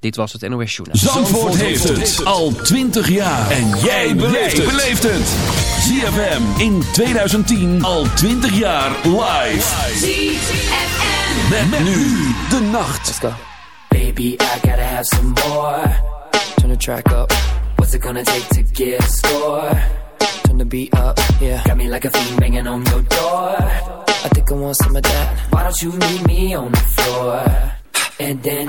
Dit was het NOS Journaal. Zandvoort, heeft het al 20 jaar. En jij beleeft het. ZFM in 2010 al 20 jaar live. ZFM. Met, met nu de nacht. Let's go. Baby, I gotta have some more. Turn the track up. What's it gonna take to get a score? Turn the beat up, yeah. Got me like a fiend banging on your door. I think I want some of that. Why don't you meet me on the floor? And then...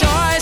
choice.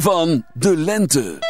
Van de lente.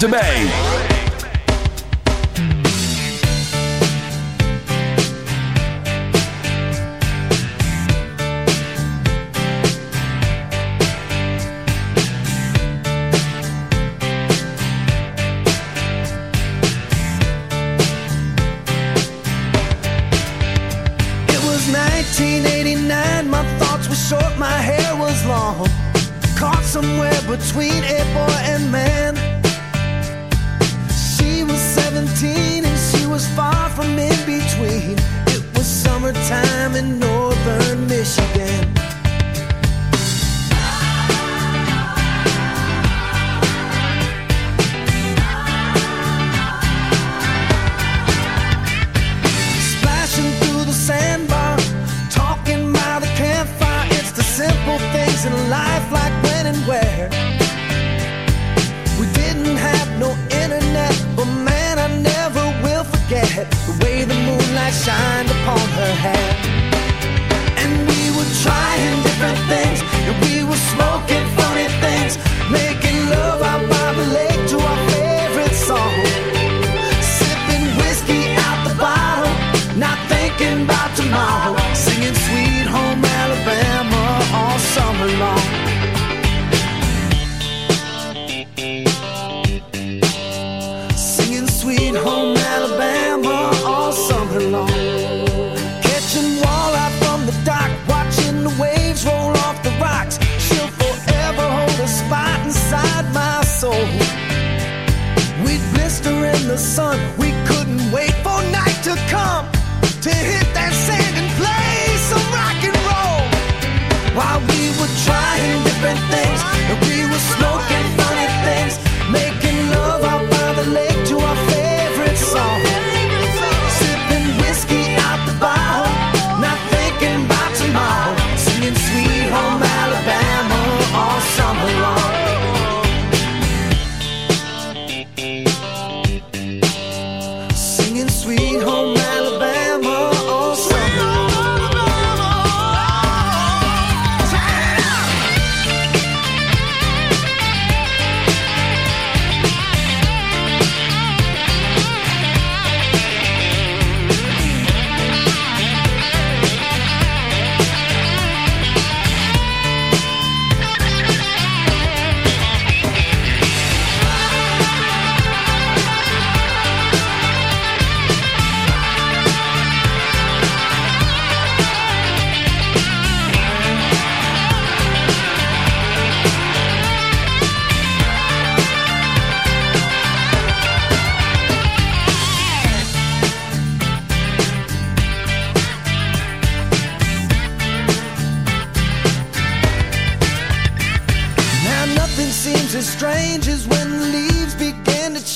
Jij bent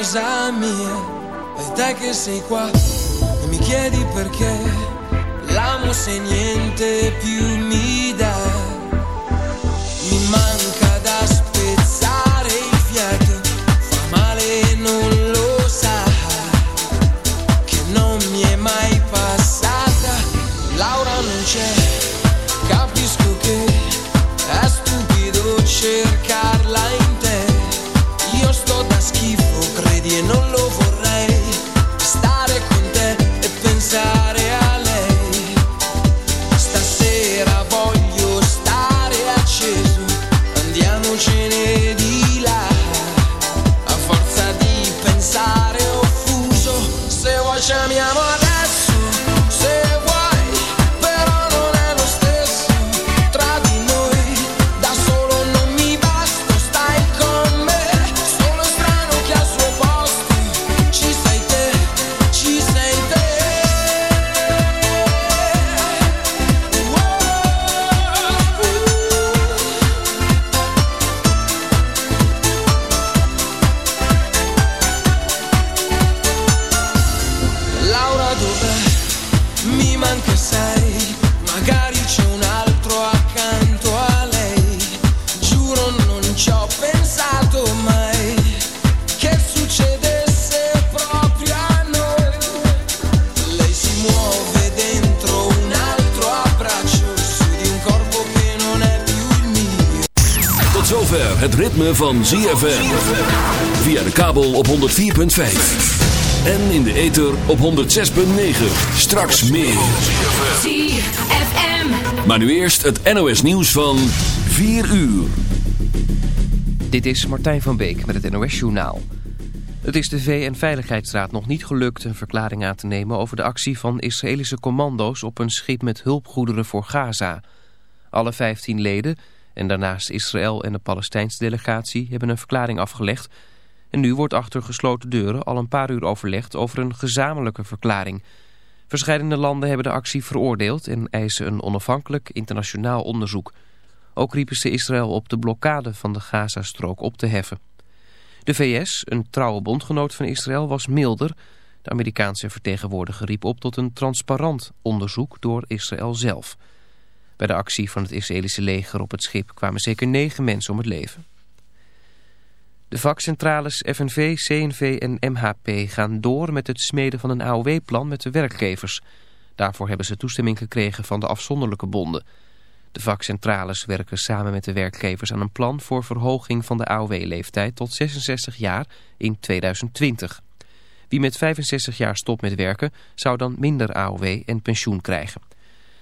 cosa mia. E te che sei qua e mi chiedi perché l'amo se niente più mi dà. Van ZFM. Via de kabel op 104.5. En in de ether op 106.9. Straks meer. ZFM. Maar nu eerst het NOS nieuws van 4 uur. Dit is Martijn van Beek met het NOS Journaal. Het is de VN-veiligheidsraad nog niet gelukt een verklaring aan te nemen... over de actie van Israëlische commando's op een schip met hulpgoederen voor Gaza. Alle 15 leden en daarnaast Israël en de Palestijnse delegatie... hebben een verklaring afgelegd... En nu wordt achter gesloten deuren al een paar uur overlegd over een gezamenlijke verklaring. Verscheidene landen hebben de actie veroordeeld en eisen een onafhankelijk internationaal onderzoek. Ook riepen ze Israël op de blokkade van de Gazastrook op te heffen. De VS, een trouwe bondgenoot van Israël, was milder. De Amerikaanse vertegenwoordiger riep op tot een transparant onderzoek door Israël zelf. Bij de actie van het Israëlische leger op het schip kwamen zeker negen mensen om het leven. De vakcentrales FNV, CNV en MHP gaan door met het smeden van een AOW-plan met de werkgevers. Daarvoor hebben ze toestemming gekregen van de afzonderlijke bonden. De vakcentrales werken samen met de werkgevers aan een plan voor verhoging van de AOW-leeftijd tot 66 jaar in 2020. Wie met 65 jaar stopt met werken zou dan minder AOW en pensioen krijgen.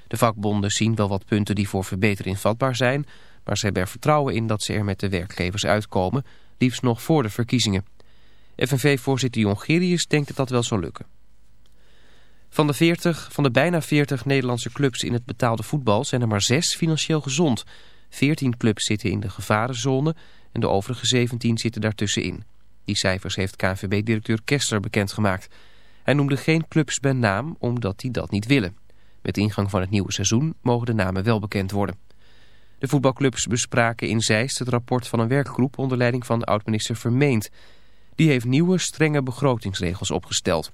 De vakbonden zien wel wat punten die voor verbetering vatbaar zijn, maar ze hebben er vertrouwen in dat ze er met de werkgevers uitkomen liefst nog voor de verkiezingen. FNV-voorzitter Jongerius denkt dat dat wel zal lukken. Van de, 40, van de bijna 40 Nederlandse clubs in het betaalde voetbal zijn er maar 6 financieel gezond. 14 clubs zitten in de gevarenzone en de overige 17 zitten daartussenin. Die cijfers heeft KNVB-directeur Kester bekendgemaakt. Hij noemde geen clubs bij naam omdat die dat niet willen. Met ingang van het nieuwe seizoen mogen de namen wel bekend worden. De voetbalclubs bespraken in Zeist het rapport van een werkgroep onder leiding van oud-minister Vermeend. Die heeft nieuwe strenge begrotingsregels opgesteld.